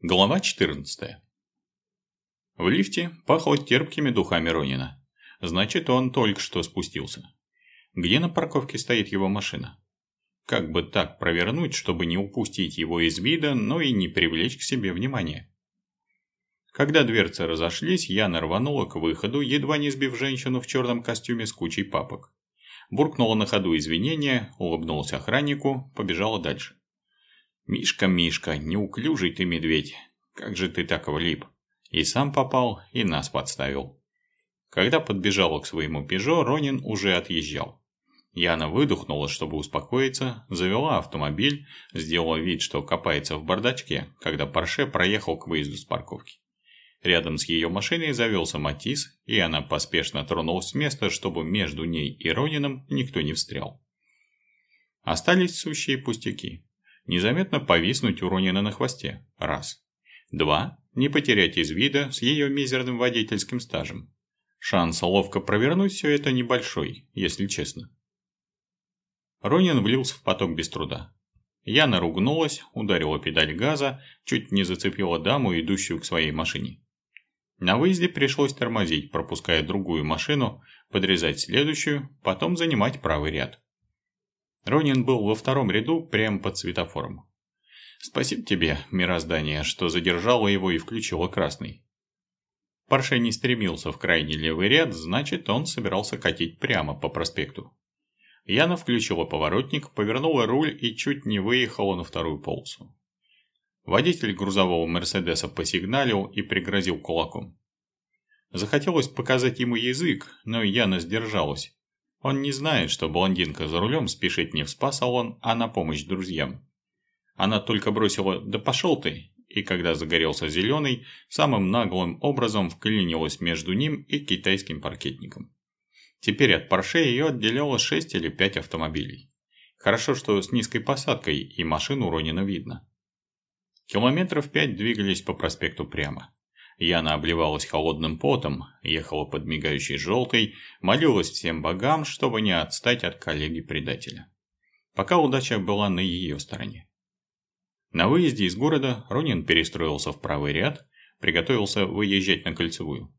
Глава 14. В лифте пахло терпкими духами Ронина. Значит, он только что спустился. Где на парковке стоит его машина? Как бы так провернуть, чтобы не упустить его из вида, но и не привлечь к себе внимания? Когда дверцы разошлись, Яна рванула к выходу, едва не сбив женщину в черном костюме с кучей папок. Буркнула на ходу извинения, улыбнулась охраннику, побежала дальше. «Мишка, Мишка, неуклюжий ты медведь, как же ты так влип? И сам попал, и нас подставил». Когда подбежала к своему «Пежо», Ронин уже отъезжал. Яна выдохнула, чтобы успокоиться, завела автомобиль, сделала вид, что копается в бардачке, когда Порше проехал к выезду с парковки. Рядом с ее машиной завелся Матис, и она поспешно тронулась с места, чтобы между ней и Ронином никто не встрял. Остались сущие пустяки. Незаметно повиснуть у Ронина на хвосте. Раз. Два. Не потерять из вида с ее мизерным водительским стажем. Шанс ловко провернуть все это небольшой, если честно. Ронин влился в поток без труда. Яна ругнулась, ударила педаль газа, чуть не зацепила даму, идущую к своей машине. На выезде пришлось тормозить, пропуская другую машину, подрезать следующую, потом занимать правый ряд. Ронин был во втором ряду, прямо под светофором. Спасибо тебе, мироздание, что задержало его и включило красный. Порше не стремился в крайний левый ряд, значит, он собирался катить прямо по проспекту. Яна включила поворотник, повернула руль и чуть не выехала на вторую полосу. Водитель грузового Мерседеса посигналил и пригрозил кулаком. Захотелось показать ему язык, но Яна сдержалась, он не знает, что блондинка за рулем спешит не в спа-салон, а на помощь друзьям. Она только бросила «да пошел ты», и когда загорелся зеленый, самым наглым образом вклинилась между ним и китайским паркетником. Теперь от Порше ее отделяло 6 или 5 автомобилей. Хорошо, что с низкой посадкой и машину Ронина видно. Километров пять двигались по проспекту прямо. Яна обливалась холодным потом, ехала под мигающей желтой, молилась всем богам, чтобы не отстать от коллеги-предателя. Пока удача была на ее стороне. На выезде из города Ронин перестроился в правый ряд, приготовился выезжать на кольцевую.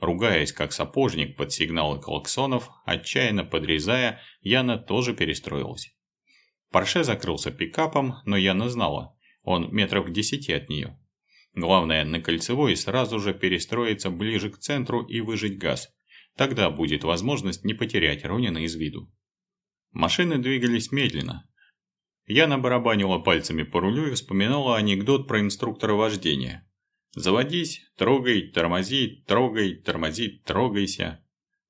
Ругаясь как сапожник под сигналы колоксонов, отчаянно подрезая, Яна тоже перестроилась. Порше закрылся пикапом, но Яна знала, он метров в десяти от нее. Главное, на кольцевой сразу же перестроиться ближе к центру и выжать газ. Тогда будет возможность не потерять Ронина из виду. Машины двигались медленно. Я набарабанила пальцами по рулю и вспоминала анекдот про инструктора вождения. «Заводись, трогай, тормози, трогай, тормози, трогайся».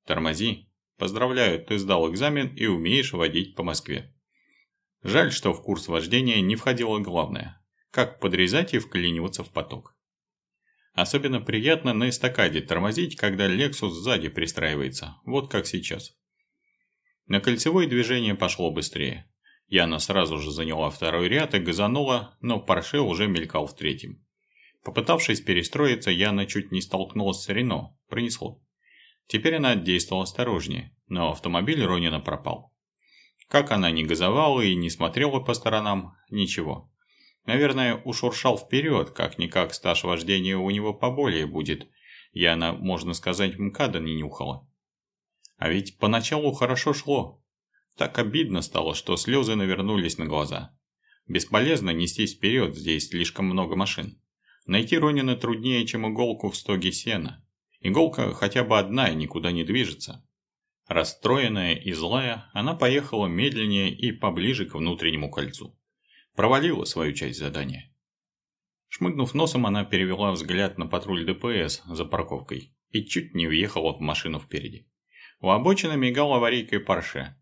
«Тормози. Поздравляю, ты сдал экзамен и умеешь водить по Москве». Жаль, что в курс вождения не входило главное как подрезать и вклиниваться в поток. Особенно приятно на эстакаде тормозить, когда Lexus сзади пристраивается, вот как сейчас. На кольцевое движение пошло быстрее. Яна сразу же заняла второй ряд и газанула, но Порше уже мелькал в третьем. Попытавшись перестроиться, Яна чуть не столкнулась с Рено, пронесло. Теперь она действовала осторожнее, но автомобиль Ронина пропал. Как она не газовала и не смотрела по сторонам, ничего. Наверное, ушуршал вперед, как-никак стаж вождения у него поболее будет. Я она, можно сказать, МКАДа не нюхала. А ведь поначалу хорошо шло. Так обидно стало, что слезы навернулись на глаза. Бесполезно нестись вперед, здесь слишком много машин. Найти Ронина труднее, чем иголку в стоге сена. Иголка хотя бы одна и никуда не движется. Расстроенная и злая, она поехала медленнее и поближе к внутреннему кольцу провалила свою часть задания. Шмыгнув носом, она перевела взгляд на патруль ДПС за парковкой и чуть не въехала в машину впереди. У обочины мигал аварийкой Порше.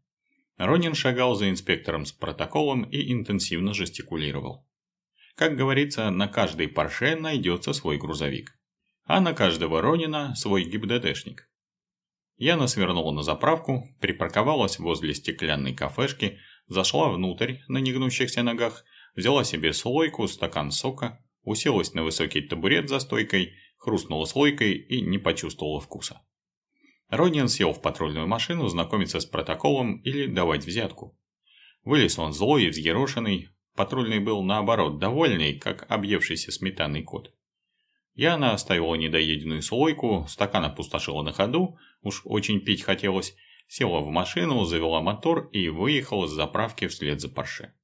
Ронин шагал за инспектором с протоколом и интенсивно жестикулировал. Как говорится, на каждой Порше найдется свой грузовик. А на каждого Ронина свой ГИБДДшник. Яна свернула на заправку, припарковалась возле стеклянной кафешки, зашла внутрь на негнущихся ногах, взяла себе слойку, стакан сока, уселась на высокий табурет за стойкой, хрустнула слойкой и не почувствовала вкуса. Ронин сел в патрульную машину знакомиться с протоколом или давать взятку. Вылез он злой и взъерошенный, Патрульный был наоборот довольный, как объевшийся сметанный кот. Яна оставила недоеденную слойку, стакан опустошила на ходу, уж очень пить хотелось, села в машину, завела мотор и выехала с заправки вслед за Порше.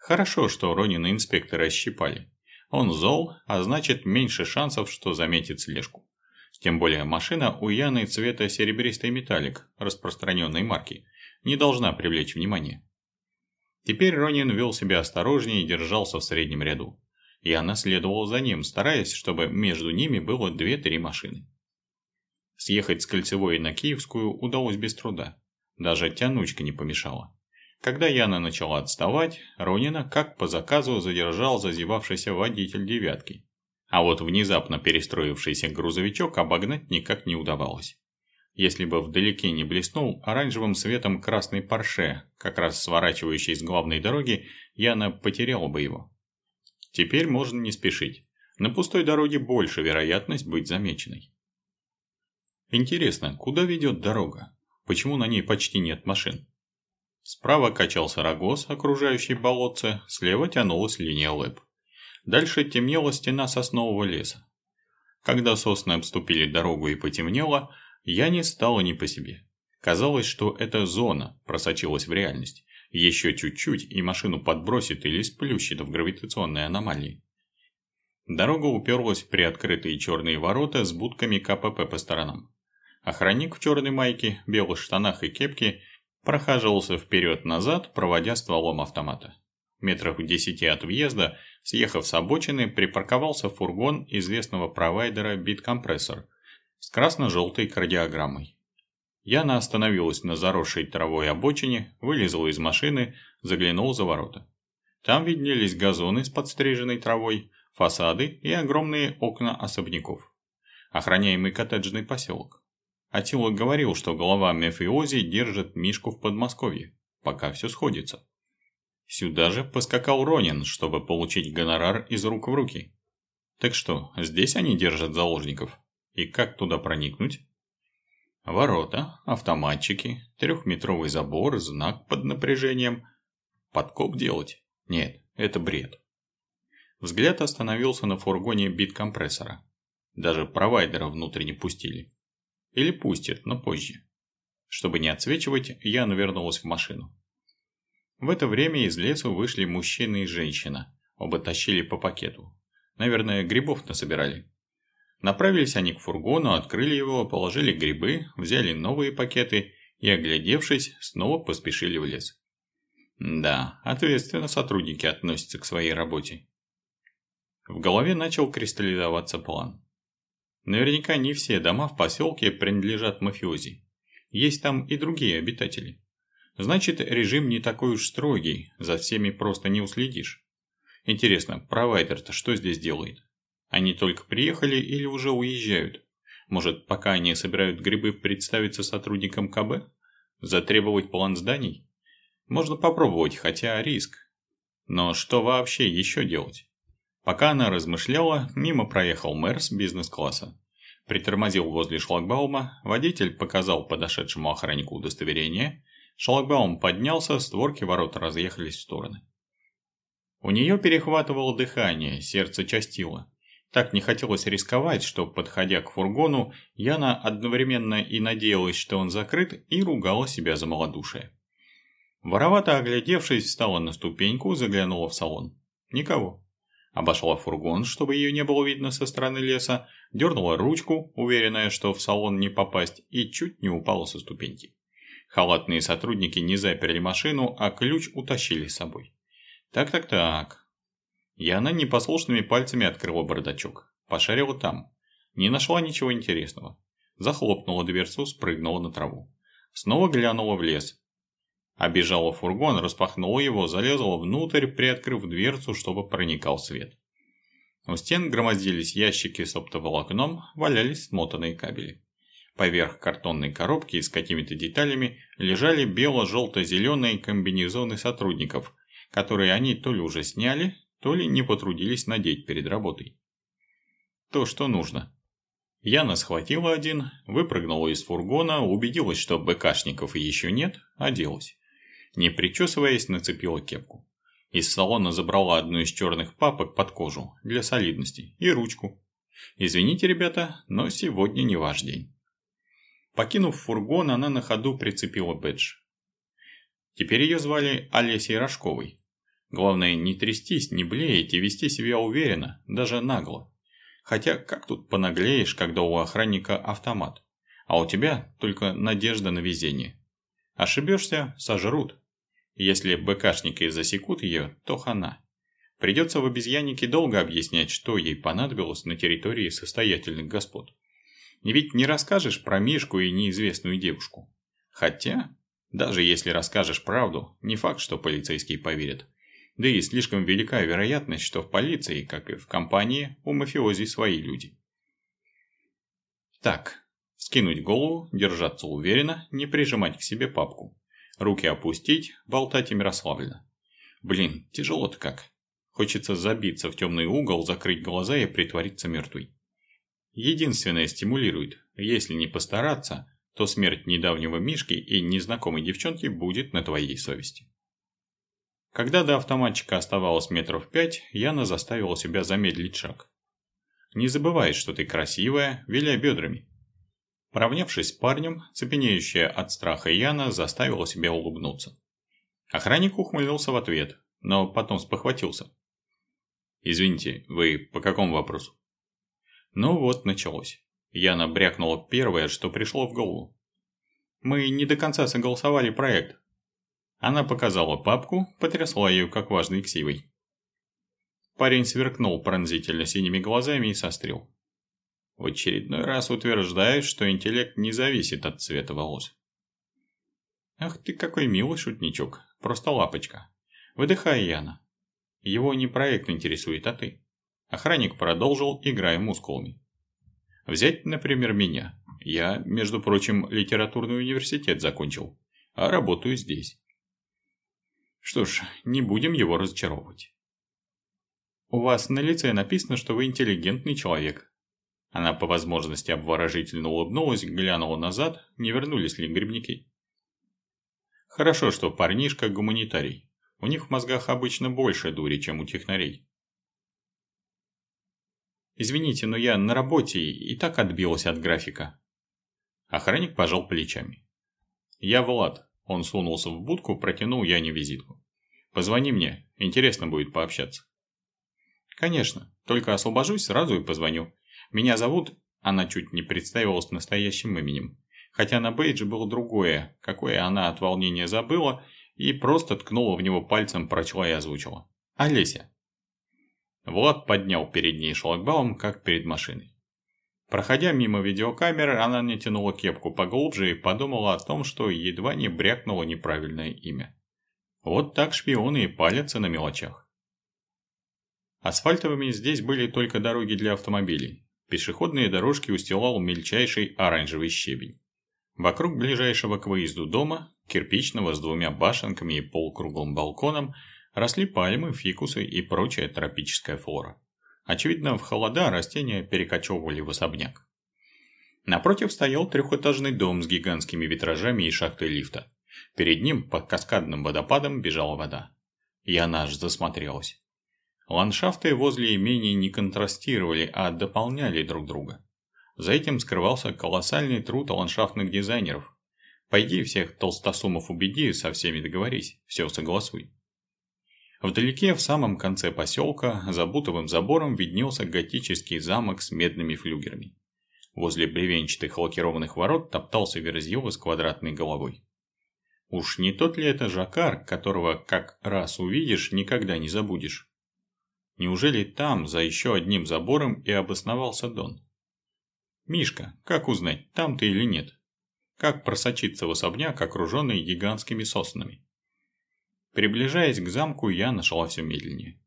Хорошо, что Ронина инспекторы ощипали. Он зол, а значит меньше шансов, что заметит слежку. Тем более машина у Яны цвета серебристый металлик, распространенной марки, не должна привлечь внимание. Теперь Ронин вел себя осторожнее и держался в среднем ряду. Яна следовала за ним, стараясь, чтобы между ними было две-три машины. Съехать с Кольцевой на Киевскую удалось без труда. Даже тянучка не помешала. Когда Яна начала отставать, Ронина, как по заказу, задержал зазевавшийся водитель «девятки». А вот внезапно перестроившийся грузовичок обогнать никак не удавалось. Если бы вдалеке не блеснул оранжевым светом красный парше, как раз сворачивающий с главной дороги, Яна потеряла бы его. Теперь можно не спешить. На пустой дороге больше вероятность быть замеченной. Интересно, куда ведет дорога? Почему на ней почти нет машин? Справа качался рогоз, окружающий болотце, слева тянулась линия лэп. Дальше темнела стена соснового леса. Когда сосны обступили дорогу и потемнело, я не стала не по себе. Казалось, что эта зона просочилась в реальность. Еще чуть-чуть, и машину подбросит или сплющит в гравитационной аномалии. Дорога уперлась в приоткрытые черные ворота с будками КПП по сторонам. Охранник в черной майке, белых штанах и кепке прохаживался вперед-назад, проводя стволом автомата. Метрах в десяти от въезда Съехав с обочины, припарковался фургон известного провайдера «Биткомпрессор» с красно-желтой кардиограммой. Яна остановилась на заросшей травой обочине, вылезла из машины, заглянул за ворота. Там виднелись газоны с подстриженной травой, фасады и огромные окна особняков. Охраняемый коттеджный поселок. Атила говорил, что голова Мефиози держит Мишку в Подмосковье, пока все сходится. Сюда же поскакал Ронин, чтобы получить гонорар из рук в руки. Так что, здесь они держат заложников? И как туда проникнуть? Ворота, автоматчики, трехметровый забор, знак под напряжением. Подкоп делать? Нет, это бред. Взгляд остановился на фургоне бит-компрессора. Даже провайдера внутрь не пустили. Или пустят, но позже. Чтобы не отсвечивать, я навернулась в машину. В это время из лесу вышли мужчина и женщина. Оба тащили по пакету. Наверное, грибов насобирали. Направились они к фургону, открыли его, положили грибы, взяли новые пакеты и, оглядевшись, снова поспешили в лес. Да, ответственно сотрудники относятся к своей работе. В голове начал кристаллизоваться план. Наверняка не все дома в поселке принадлежат мафиози. Есть там и другие обитатели. Значит, режим не такой уж строгий, за всеми просто не уследишь. Интересно, провайдер-то что здесь делает? Они только приехали или уже уезжают? Может, пока они собирают грибы, представиться сотрудникам КБ? Затребовать план зданий? Можно попробовать, хотя риск. Но что вообще еще делать? Пока она размышляла, мимо проехал мэр с бизнес-класса. Притормозил возле шлагбаума, водитель показал подошедшему охраннику удостоверение, Шлагбаум поднялся, створки ворот разъехались в стороны. У нее перехватывало дыхание, сердце частило. Так не хотелось рисковать, что, подходя к фургону, Яна одновременно и надеялась, что он закрыт, и ругала себя за малодушие. Воровато оглядевшись, встала на ступеньку, заглянула в салон. Никого. Обошла фургон, чтобы ее не было видно со стороны леса, дернула ручку, уверенная, что в салон не попасть, и чуть не упала со ступеньки. Халатные сотрудники не заперли машину, а ключ утащили с собой. Так-так-так. И она непослушными пальцами открыла бардачок. Пошарила там. Не нашла ничего интересного. Захлопнула дверцу, спрыгнула на траву. Снова глянула в лес. Обежала фургон, распахнула его, залезла внутрь, приоткрыв дверцу, чтобы проникал свет. У стен громоздились ящики с оптоволокном, валялись смотанные кабели. Поверх картонной коробки с какими-то деталями лежали бело-желто-зеленые комбинезоны сотрудников, которые они то ли уже сняли, то ли не потрудились надеть перед работой. То, что нужно. Яна схватила один, выпрыгнула из фургона, убедилась, что БКшников еще нет, оделась. Не причесываясь, нацепила кепку. Из салона забрала одну из черных папок под кожу для солидности и ручку. Извините, ребята, но сегодня не ваш день. Покинув фургон, она на ходу прицепила бэдж. Теперь ее звали Олесей Рожковой. Главное не трястись, не блеять и вести себя уверенно, даже нагло. Хотя как тут понаглеешь, когда у охранника автомат, а у тебя только надежда на везение. Ошибешься – сожрут. Если БКшники засекут ее, то хана. Придется в обезьяннике долго объяснять, что ей понадобилось на территории состоятельных господ. Ведь не расскажешь про Мишку и неизвестную девушку. Хотя, даже если расскажешь правду, не факт, что полицейские поверят. Да и слишком велика вероятность, что в полиции, как и в компании, у мафиози свои люди. Так, скинуть голову, держаться уверенно, не прижимать к себе папку. Руки опустить, болтать ими расслабленно. Блин, тяжело-то как. Хочется забиться в темный угол, закрыть глаза и притвориться мертвой. Единственное стимулирует, если не постараться, то смерть недавнего Мишки и незнакомой девчонки будет на твоей совести. Когда до автоматчика оставалось метров пять, Яна заставила себя замедлить шаг. Не забывай, что ты красивая, виляй бедрами. Поравнявшись с парнем, цепенеющая от страха Яна заставила себя улыбнуться. Охранник ухмыльнулся в ответ, но потом спохватился. «Извините, вы по какому вопросу?» Ну вот, началось. Яна брякнула первое, что пришло в голову. «Мы не до конца согласовали проект. Она показала папку, потрясла ее как важной ксивой. Парень сверкнул пронзительно синими глазами и сострил. В очередной раз утверждает, что интеллект не зависит от цвета волос. Ах ты какой милый шутничок, просто лапочка. Выдыхай, Яна. Его не проект интересует, а ты. Охранник продолжил, играя мускулами. Взять, например, меня. Я, между прочим, литературный университет закончил, а работаю здесь. Что ж, не будем его разочаровывать. У вас на лице написано, что вы интеллигентный человек. Она по возможности обворожительно улыбнулась, глянула назад, не вернулись ли грибники. Хорошо, что парнишка гуманитарий. У них в мозгах обычно больше дури, чем у технарей. Извините, но я на работе и так отбилась от графика. Охранник пожал плечами. Я Влад, он сунулся в будку, протянул Яне визитку. «Позвони мне, интересно будет пообщаться». «Конечно, только освобожусь, сразу и позвоню. Меня зовут...» Она чуть не представилась настоящим именем. Хотя на бейдже было другое, какое она от волнения забыла, и просто ткнула в него пальцем, прочла и озвучила. «Олеся». Влад поднял перед ней шлагбаум, как перед машиной. Проходя мимо видеокамеры, она не тянула кепку поглубже и подумала о том, что едва не брякнула неправильное имя. Вот так шпионы и палятся на мелочах. Асфальтовыми здесь были только дороги для автомобилей. Пешеходные дорожки устилал мельчайший оранжевый щебень. Вокруг ближайшего к выезду дома, кирпичного с двумя башенками и полукруглым балконом, росли пальмы, фикусы и прочая тропическая флора. Очевидно, в холода растения перекочевывали в особняк. Напротив стоял трехэтажный дом с гигантскими витражами и шахтой лифта. Перед ним под каскадным водопадом бежала вода. Она аж засмотрелась. Ландшафты возле имений не контрастировали, а дополняли друг друга. За этим скрывался колоссальный труд ландшафтных дизайнеров. Пойди всех толстосумов убеди, со всеми договорись, все согласуй. Вдалеке, в самом конце поселка, за бутовым забором виднелся готический замок с медными флюгерами. Возле бревенчатых лакированных ворот топтался Верзила с квадратной головой. Уж не тот ли это Жакар, которого как раз увидишь, никогда не забудешь? Неужели там, за еще одним забором, и обосновался Дон? Мишка, как узнать, там ты или нет? Как просочиться в особняк, окруженный гигантскими соснами? Приближаясь к замку, я нашла все медленнее.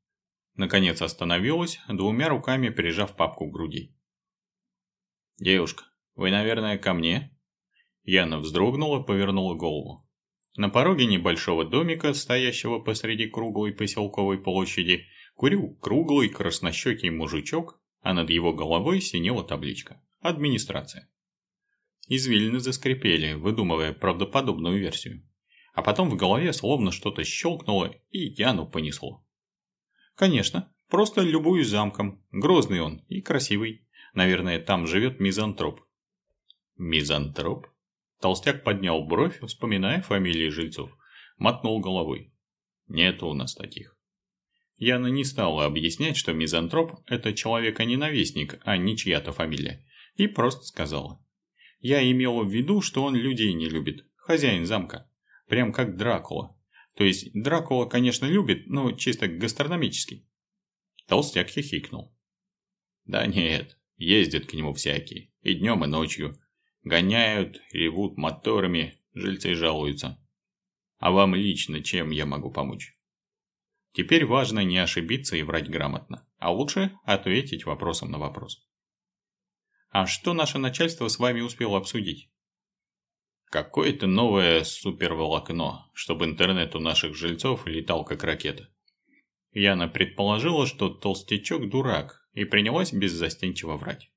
Наконец остановилась, двумя руками прижав папку к груди. «Девушка, вы, наверное, ко мне?» Яна вздрогнула, повернула голову. На пороге небольшого домика, стоящего посреди круглой поселковой площади, курил круглый краснощекий мужичок, а над его головой синела табличка «Администрация». Извилины заскрипели, выдумывая правдоподобную версию. А потом в голове словно что-то щелкнуло и Яну понесло. Конечно, просто любуюсь замком. Грозный он и красивый. Наверное, там живет мизантроп. Мизантроп? Толстяк поднял бровь, вспоминая фамилии жильцов. Мотнул головой. Нет у нас таких. Яна не стала объяснять, что мизантроп – это человека-ненавистник, а не чья-то фамилия. И просто сказала. Я имела в виду, что он людей не любит. Хозяин замка. Прям как Дракула. То есть Дракула, конечно, любит, но чисто гастрономически. Толстяк хихикнул. Да нет, ездят к нему всякие. И днем, и ночью. Гоняют, ревут моторами, жильцы жалуются. А вам лично чем я могу помочь? Теперь важно не ошибиться и врать грамотно, а лучше ответить вопросом на вопрос. А что наше начальство с вами успело обсудить? Какое-то новое суперволокно, чтобы интернет у наших жильцов летал как ракета. Яна предположила, что толстячок дурак, и принялась беззастенчиво врать.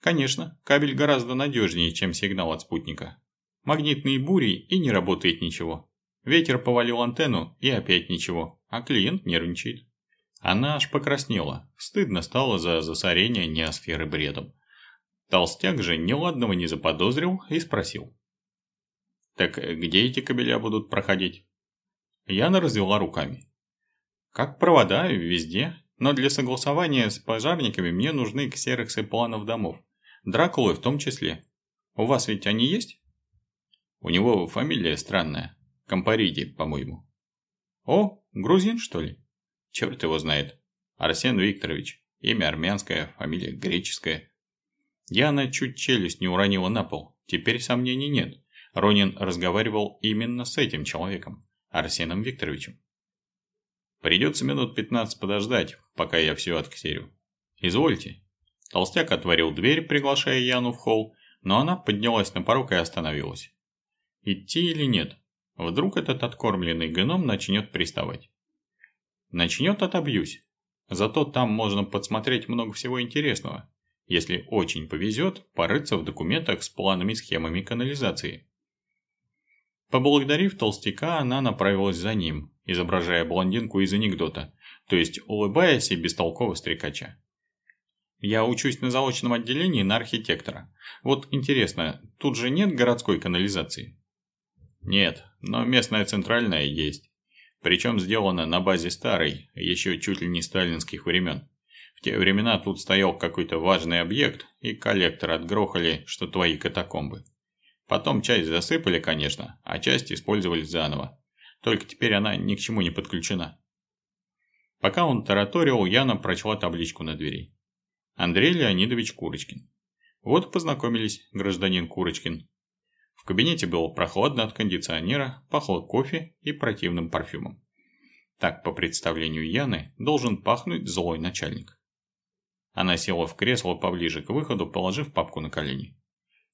Конечно, кабель гораздо надежнее, чем сигнал от спутника. Магнитные бури и не работает ничего. Ветер повалил антенну и опять ничего, а клиент нервничает. Она аж покраснела, стыдно стало за засорение неосферы бредом. Толстяк же неладного не заподозрил и спросил. Так где эти кабеля будут проходить? Яна развела руками. Как провода, везде. Но для согласования с пожарниками мне нужны ксероксы планов домов. Дракулы в том числе. У вас ведь они есть? У него фамилия странная. Компариди, по-моему. О, грузин, что ли? Черт его знает. Арсен Викторович. Имя армянское, фамилия греческая. Яна чуть челюсть не уронила на пол. Теперь сомнений нет. Ронин разговаривал именно с этим человеком, Арсеном Викторовичем. Придется минут 15 подождать, пока я все отксерю. Извольте. Толстяк отворил дверь, приглашая Яну в холл, но она поднялась на порог и остановилась. Идти или нет? Вдруг этот откормленный геном начнет приставать. Начнет отобьюсь. Зато там можно подсмотреть много всего интересного. Если очень повезет, порыться в документах с планами схемами канализации. Поблагодарив толстяка, она направилась за ним, изображая блондинку из анекдота, то есть улыбаясь и бестолково стрекача. Я учусь на заочном отделении на архитектора. Вот интересно, тут же нет городской канализации? Нет, но местная центральная есть. Причем сделана на базе старой, еще чуть ли не сталинских времен. В те времена тут стоял какой-то важный объект, и коллектор отгрохали, что твои катакомбы. Потом часть засыпали, конечно, а часть использовали заново. Только теперь она ни к чему не подключена. Пока он тараторил, Яна прочла табличку на двери. Андрей Леонидович Курочкин. Вот познакомились, гражданин Курочкин. В кабинете было прохладно от кондиционера, пахло кофе и противным парфюмом. Так, по представлению Яны, должен пахнуть злой начальник. Она села в кресло поближе к выходу, положив папку на колени.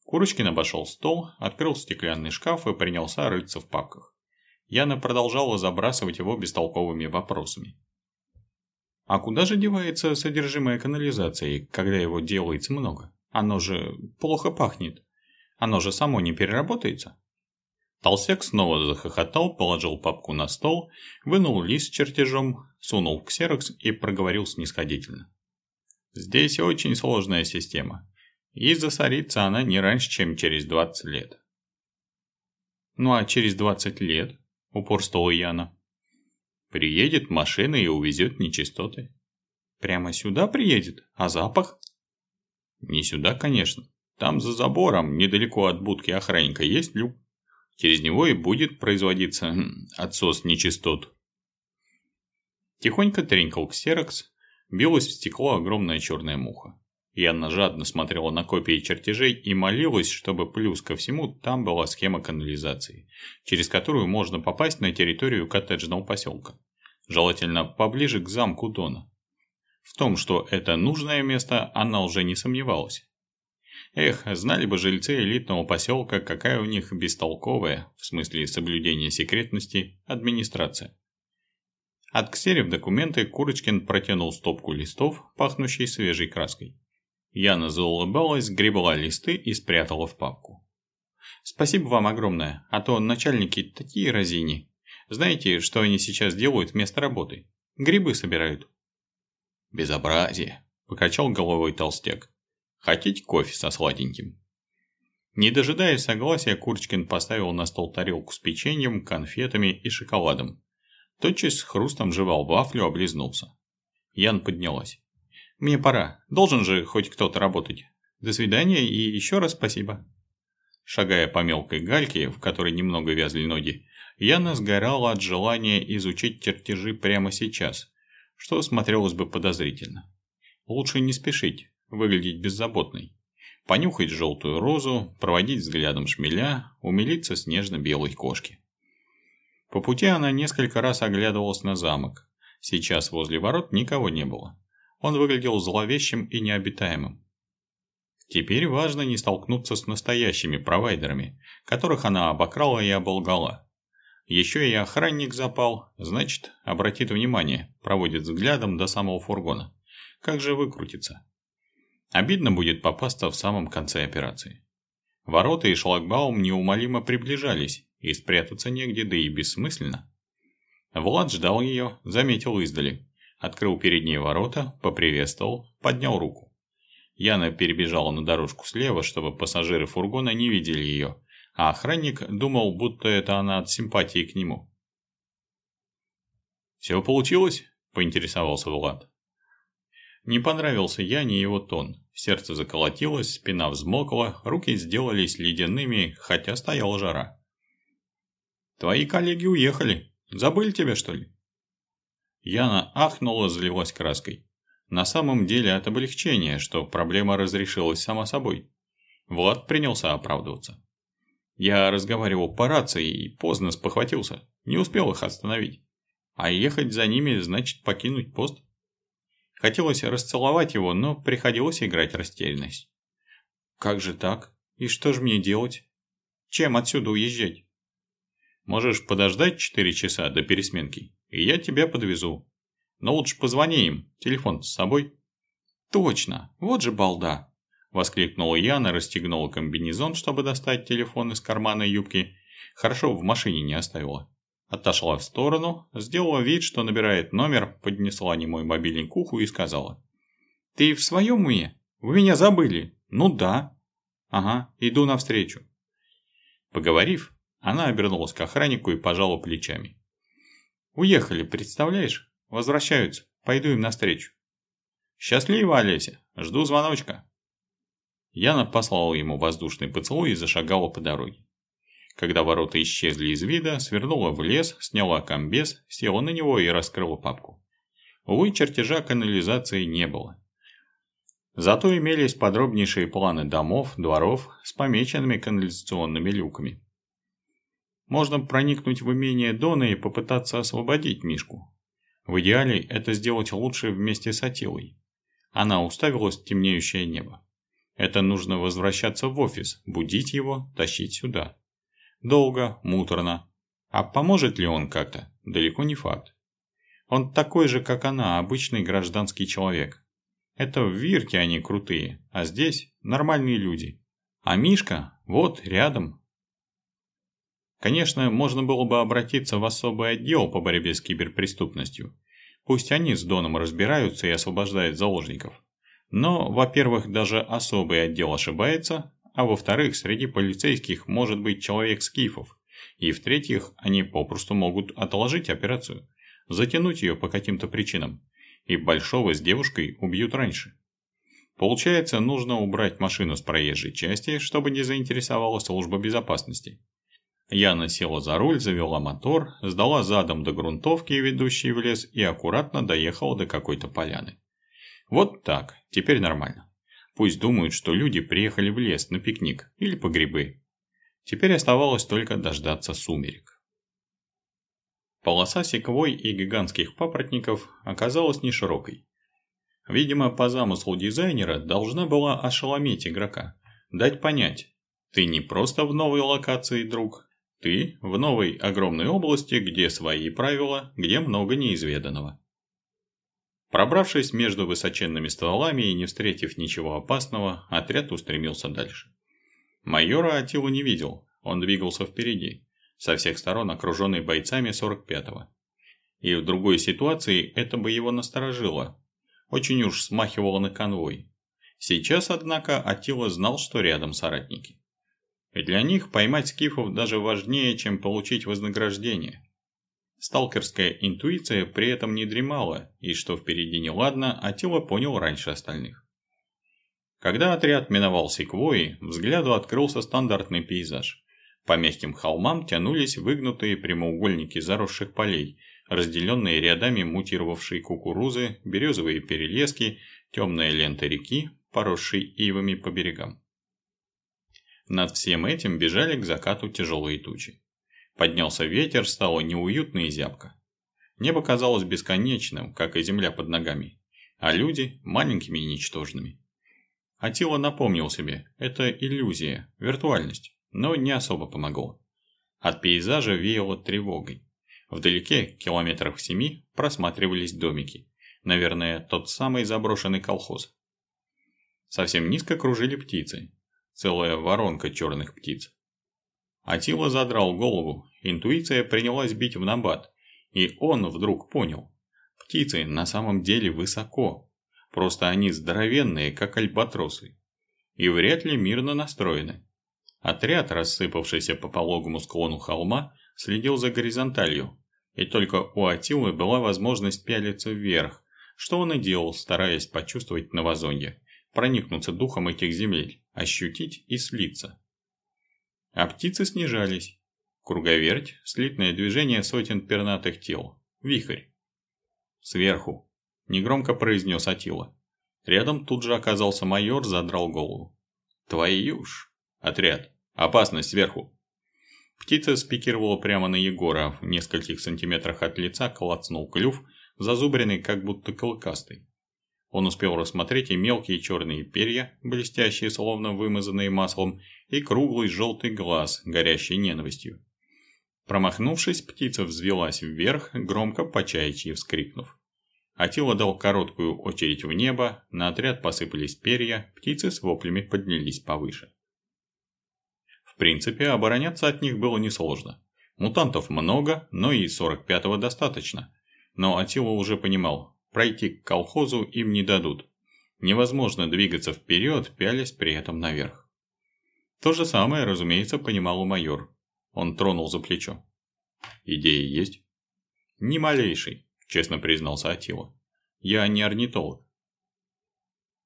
Курочкин обошел стол, открыл стеклянный шкаф и принялся рыться в папках. Яна продолжала забрасывать его бестолковыми вопросами. А куда же девается содержимое канализации, когда его делается много? Оно же плохо пахнет. Оно же само не переработается. Толстяк снова захохотал, положил папку на стол, вынул лист с чертежом, сунул в ксерокс и проговорил снисходительно. Здесь очень сложная система. И засорится она не раньше, чем через 20 лет. Ну а через 20 лет, упорствовала Яна, приедет машина и увезет нечистоты. Прямо сюда приедет? А запах? Не сюда, конечно. Там за забором, недалеко от будки охранника, есть люк. Через него и будет производиться хм, отсос нечистот. Тихонько тренькал ксерокс, билась в стекло огромная черная муха. Яна жадно смотрела на копии чертежей и молилась, чтобы плюс ко всему там была схема канализации, через которую можно попасть на территорию коттеджного поселка. Желательно поближе к замку Дона. В том, что это нужное место, она уже не сомневалась. Эх, знали бы жильцы элитного поселка, какая у них бестолковая, в смысле соблюдения секретности, администрация. Отксерив документы, Курочкин протянул стопку листов, пахнущей свежей краской. Яна заулыбалась, гребла листы и спрятала в папку. Спасибо вам огромное, а то начальники такие разини. Знаете, что они сейчас делают вместо работы? Грибы собирают. Безобразие, покачал головой толстяк. Хотите кофе со сладеньким? Не дожидаясь согласия, Курочкин поставил на стол тарелку с печеньем, конфетами и шоколадом. Тотчас с хрустом жевал вафлю, облизнулся. Ян поднялась. «Мне пора. Должен же хоть кто-то работать. До свидания и еще раз спасибо». Шагая по мелкой гальке, в которой немного вязли ноги, Яна сгорала от желания изучить чертежи прямо сейчас, что смотрелось бы подозрительно. Лучше не спешить, выглядеть беззаботной. Понюхать желтую розу, проводить взглядом шмеля, умилиться снежно-белой кошки. По пути она несколько раз оглядывалась на замок. Сейчас возле ворот никого не было. Он выглядел зловещим и необитаемым. Теперь важно не столкнуться с настоящими провайдерами, которых она обокрала и оболгала. Еще и охранник запал, значит, обратит внимание, проводит взглядом до самого фургона. Как же выкрутиться? Обидно будет попасться в самом конце операции. Ворота и шлагбаум неумолимо приближались, и спрятаться негде, да и бессмысленно. Влад ждал ее, заметил издали. Открыл передние ворота, поприветствовал, поднял руку. Яна перебежала на дорожку слева, чтобы пассажиры фургона не видели ее, а охранник думал, будто это она от симпатии к нему. «Все получилось?» – поинтересовался Влад. Не понравился Яне его тон. Сердце заколотилось, спина взмокла, руки сделались ледяными, хотя стояла жара. Твои коллеги уехали. Забыли тебя, что ли?» Яна ахнула, залилась краской. На самом деле от облегчения, что проблема разрешилась сама собой. Влад принялся оправдываться. Я разговаривал по рации и поздно спохватился, не успел их остановить. А ехать за ними значит покинуть пост. Хотелось расцеловать его, но приходилось играть растерянность. Как же так? И что же мне делать? Чем отсюда уезжать? Можешь подождать 4 часа до пересменки, и я тебя подвезу. Но лучше позвони им, телефон с собой. Точно, вот же балда. Воскликнула Яна, расстегнула комбинезон, чтобы достать телефон из кармана юбки. Хорошо, в машине не оставила. Отошла в сторону, сделала вид, что набирает номер, поднесла немой мобильник к уху и сказала. «Ты в своем уме? Вы меня забыли?» «Ну да». «Ага, иду навстречу». Поговорив, она обернулась к охраннику и пожала плечами. «Уехали, представляешь? Возвращаются. Пойду им навстречу». «Счастливо, Олеся. Жду звоночка». Яна послала ему воздушный поцелуй и зашагала по дороге. Когда ворота исчезли из вида, свернула в лес, сняла комбез, села на него и раскрыла папку. Увы, чертежа канализации не было. Зато имелись подробнейшие планы домов, дворов с помеченными канализационными люками. Можно проникнуть в имение Дона и попытаться освободить Мишку. В идеале это сделать лучше вместе с Атилой. Она уставилась в темнеющее небо. Это нужно возвращаться в офис, будить его, тащить сюда. Долго, муторно. А поможет ли он как-то? Далеко не факт. Он такой же, как она, обычный гражданский человек. Это в Вирке они крутые, а здесь нормальные люди. А Мишка вот рядом, Конечно, можно было бы обратиться в особый отдел по борьбе с киберпреступностью. Пусть они с Доном разбираются и освобождают заложников. Но, во-первых, даже особый отдел ошибается, а во-вторых, среди полицейских может быть человек скифов. И в-третьих, они попросту могут отложить операцию, затянуть ее по каким-то причинам, и Большого с девушкой убьют раньше. Получается, нужно убрать машину с проезжей части, чтобы не заинтересовала служба безопасности. Яна села за руль, завела мотор, сдала задом до грунтовки, ведущей в лес, и аккуратно доехала до какой-то поляны. Вот так, теперь нормально. Пусть думают, что люди приехали в лес на пикник или по грибы. Теперь оставалось только дождаться сумерек. Полоса секвой и гигантских папоротников оказалась не широкой. Видимо, по замыслу дизайнера должна была ошеломить игрока, дать понять, ты не просто в новой локации, друг, ты в новой огромной области, где свои правила, где много неизведанного. Пробравшись между высоченными стволами и не встретив ничего опасного, отряд устремился дальше. Майора Атила не видел, он двигался впереди, со всех сторон окруженный бойцами 45-го. И в другой ситуации это бы его насторожило. Очень уж смахивало на конвой. Сейчас, однако, Атила знал, что рядом соратники. И для них поймать скифов даже важнее, чем получить вознаграждение. Сталкерская интуиция при этом не дремала, и что впереди неладно, Атила понял раньше остальных. Когда отряд миновал секвои, взгляду открылся стандартный пейзаж. По мягким холмам тянулись выгнутые прямоугольники заросших полей, разделенные рядами мутировавшей кукурузы, березовые перелески, темная лента реки, поросшей ивами по берегам. Над всем этим бежали к закату тяжелые тучи. Поднялся ветер, стало неуютно и зябко. Небо казалось бесконечным, как и земля под ногами, а люди – маленькими и ничтожными. Атила напомнил себе, это иллюзия, виртуальность, но не особо помогло. От пейзажа веяло тревогой. Вдалеке, километрах в семи, просматривались домики. Наверное, тот самый заброшенный колхоз. Совсем низко кружили птицы. Целая воронка черных птиц. Атила задрал голову, интуиция принялась бить в набат, и он вдруг понял. Птицы на самом деле высоко, просто они здоровенные, как альбатросы, и вряд ли мирно настроены. Отряд, рассыпавшийся по пологому склону холма, следил за горизонталью, и только у Атилы была возможность пялиться вверх, что он и делал, стараясь почувствовать новозонье, проникнуться духом этих земель, ощутить и слиться. А птицы снижались. Круговерть, слитное движение сотен пернатых тел. Вихрь. Сверху. Негромко произнес Атила. Рядом тут же оказался майор, задрал голову. Твою ж. Отряд. Опасность сверху. Птица спикировала прямо на Егора, в нескольких сантиметрах от лица клацнул клюв, зазубренный как будто клыкастый. Он успел рассмотреть и мелкие черные перья, блестящие, словно вымазанные маслом, и круглый желтый глаз, горящий ненавистью. Промахнувшись, птица взвелась вверх, громко по чаячьи вскрикнув. Атила дал короткую очередь в небо, на отряд посыпались перья, птицы с воплями поднялись повыше. В принципе, обороняться от них было несложно. Мутантов много, но и 45-го достаточно. Но Атила уже понимал, Пройти к колхозу им не дадут. Невозможно двигаться вперед, пялясь при этом наверх. То же самое, разумеется, понимал и майор. Он тронул за плечо. «Идеи есть?» «Ни малейший», – честно признался Атила. «Я не орнитолог».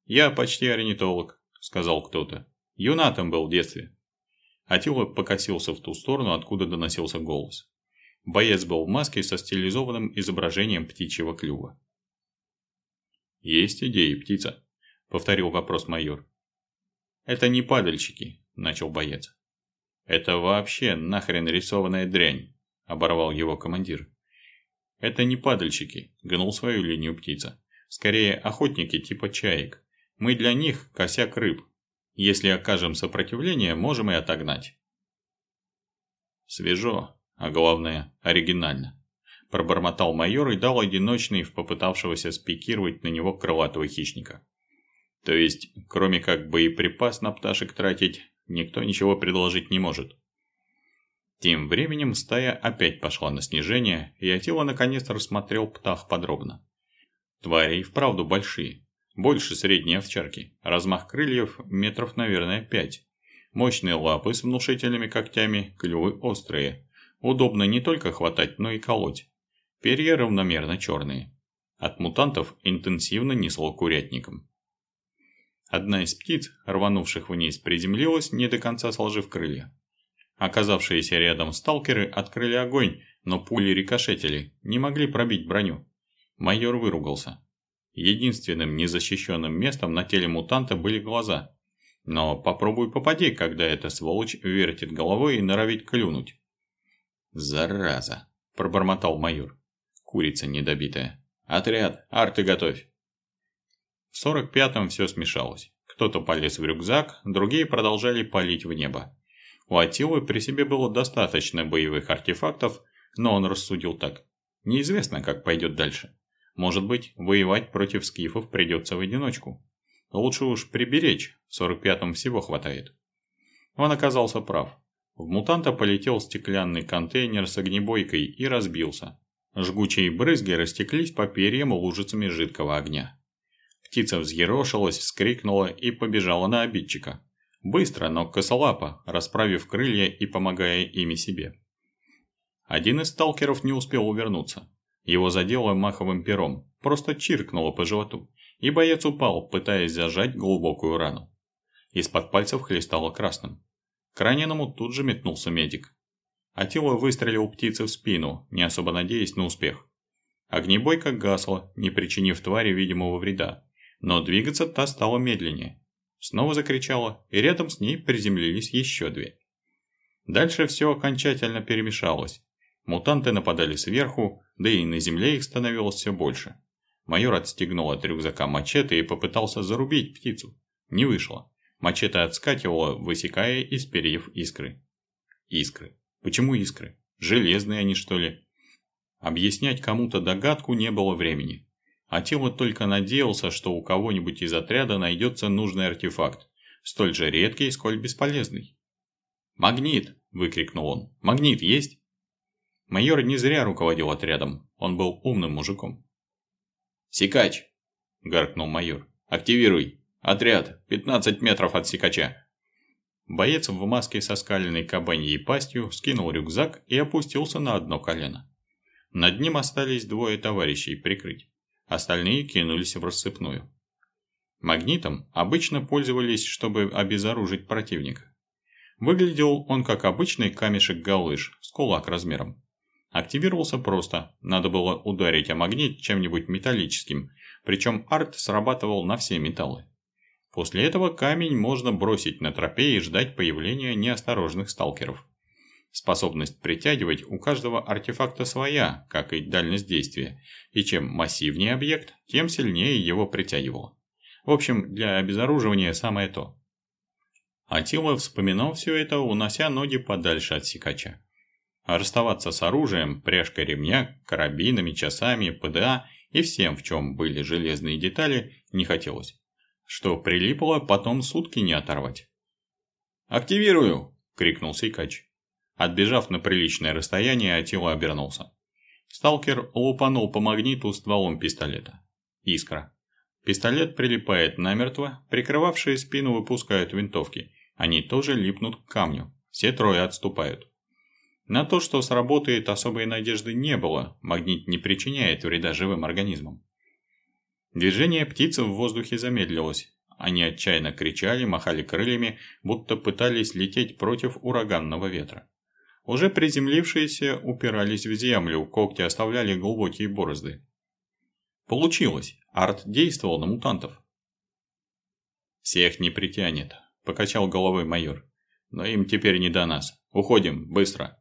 «Я почти орнитолог», – сказал кто-то. «Юнатом был в детстве». Атила покосился в ту сторону, откуда доносился голос. Боец был в маске со стилизованным изображением птичьего клюва. «Есть идеи, птица?» – повторил вопрос майор. «Это не падальщики», – начал боец. «Это вообще нахрен рисованная дрянь», – оборвал его командир. «Это не падальщики», – гнул свою линию птица. «Скорее охотники типа чаек. Мы для них косяк рыб. Если окажем сопротивление, можем и отогнать». Свежо, а главное оригинально пробормотал майор и дал одиночный в попытавшегося спикировать на него крылатого хищника. То есть, кроме как боеприпас на пташек тратить, никто ничего предложить не может. Тем временем стая опять пошла на снижение, и Атила наконец рассмотрел птах подробно. Твари и вправду большие, больше средней овчарки, размах крыльев метров, наверное, пять. Мощные лапы с внушительными когтями, клювы острые. Удобно не только хватать, но и колоть. Перья равномерно черные. От мутантов интенсивно несло курятником. Одна из птиц, рванувших вниз, приземлилась, не до конца сложив крылья. Оказавшиеся рядом сталкеры открыли огонь, но пули рикошетили, не могли пробить броню. Майор выругался. Единственным незащищенным местом на теле мутанта были глаза. Но попробуй попади, когда эта сволочь вертит головой и норовит клюнуть. «Зараза!» – пробормотал майор курица недобитая. Отряд, арты готовь. В 45-м все смешалось. Кто-то полез в рюкзак, другие продолжали палить в небо. У Атилы при себе было достаточно боевых артефактов, но он рассудил так. Неизвестно, как пойдет дальше. Может быть, воевать против скифов придется в одиночку. Лучше уж приберечь, в 45-м всего хватает. Он оказался прав. В мутанта полетел стеклянный контейнер с огнебойкой и разбился. Жгучие брызги растеклись по перьям лужицами жидкого огня. Птица взъерошилась, вскрикнула и побежала на обидчика. Быстро, но косолапо, расправив крылья и помогая ими себе. Один из сталкеров не успел увернуться. Его задело маховым пером, просто чиркнуло по животу, и боец упал, пытаясь зажать глубокую рану. Из-под пальцев хлестало красным. К раненому тут же метнулся медик. Атила выстрелил птице в спину, не особо надеясь на успех. Огнебойка гасла, не причинив твари видимого вреда, но двигаться та стала медленнее. Снова закричала, и рядом с ней приземлились еще две. Дальше все окончательно перемешалось. Мутанты нападали сверху, да и на земле их становилось все больше. Майор отстегнул от рюкзака мачете и попытался зарубить птицу. Не вышло. Мачете отскакивало, высекая из перьев искры. Искры. Почему искры? Железные они, что ли? Объяснять кому-то догадку не было времени. Атила только надеялся, что у кого-нибудь из отряда найдется нужный артефакт, столь же редкий, сколь бесполезный. «Магнит!» – выкрикнул он. «Магнит есть?» Майор не зря руководил отрядом, он был умным мужиком. «Сикач!» – гаркнул майор. «Активируй! Отряд! 15 метров от сикача!» Боец в маске со скаленной кабаньей пастью скинул рюкзак и опустился на одно колено. Над ним остались двое товарищей прикрыть. Остальные кинулись в рассыпную. Магнитом обычно пользовались, чтобы обезоружить противника. Выглядел он как обычный камешек-галыш с кулак размером. Активировался просто, надо было ударить о магнит чем-нибудь металлическим, причем арт срабатывал на все металлы. После этого камень можно бросить на тропе и ждать появления неосторожных сталкеров. Способность притягивать у каждого артефакта своя, как и дальность действия, и чем массивнее объект, тем сильнее его притягивало. В общем, для обезоруживания самое то. Атила вспоминал все это, унося ноги подальше от сикача. А расставаться с оружием, пряжкой ремня, карабинами, часами, ПДА и всем, в чем были железные детали, не хотелось. Что прилипло, потом сутки не оторвать. «Активирую!» – крикнул Сикач. Отбежав на приличное расстояние, Атила обернулся. Сталкер лупанул по магниту стволом пистолета. Искра. Пистолет прилипает намертво, прикрывавшие спину выпускают винтовки. Они тоже липнут к камню. Все трое отступают. На то, что сработает, особой надежды не было, магнит не причиняет вреда живым организмам. Движение птицы в воздухе замедлилось. Они отчаянно кричали, махали крыльями, будто пытались лететь против ураганного ветра. Уже приземлившиеся упирались в землю, когти оставляли глубокие борозды. Получилось, арт действовал на мутантов. «Всех не притянет», – покачал головой майор. «Но им теперь не до нас. Уходим, быстро».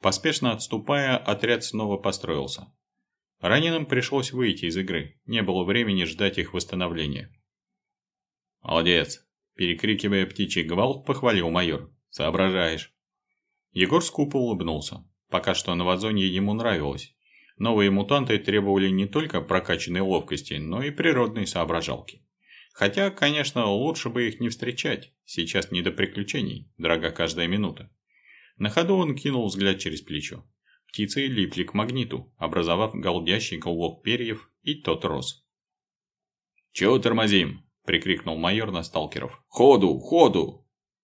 Поспешно отступая, отряд снова построился. Раненым пришлось выйти из игры, не было времени ждать их восстановления. «Молодец!» – перекрикивая птичий гвалт, похвалил майор. «Соображаешь!» Егор скупо улыбнулся. Пока что на Вазоне ему нравилось. Новые мутанты требовали не только прокачанной ловкости, но и природной соображалки. Хотя, конечно, лучше бы их не встречать. Сейчас не до приключений, дорога каждая минута. На ходу он кинул взгляд через плечо. Птицы липли к магниту, образовав голдящий клубок перьев, и тот рос. «Чего тормозим?» – прикрикнул майор на сталкеров. «Ходу! Ходу!»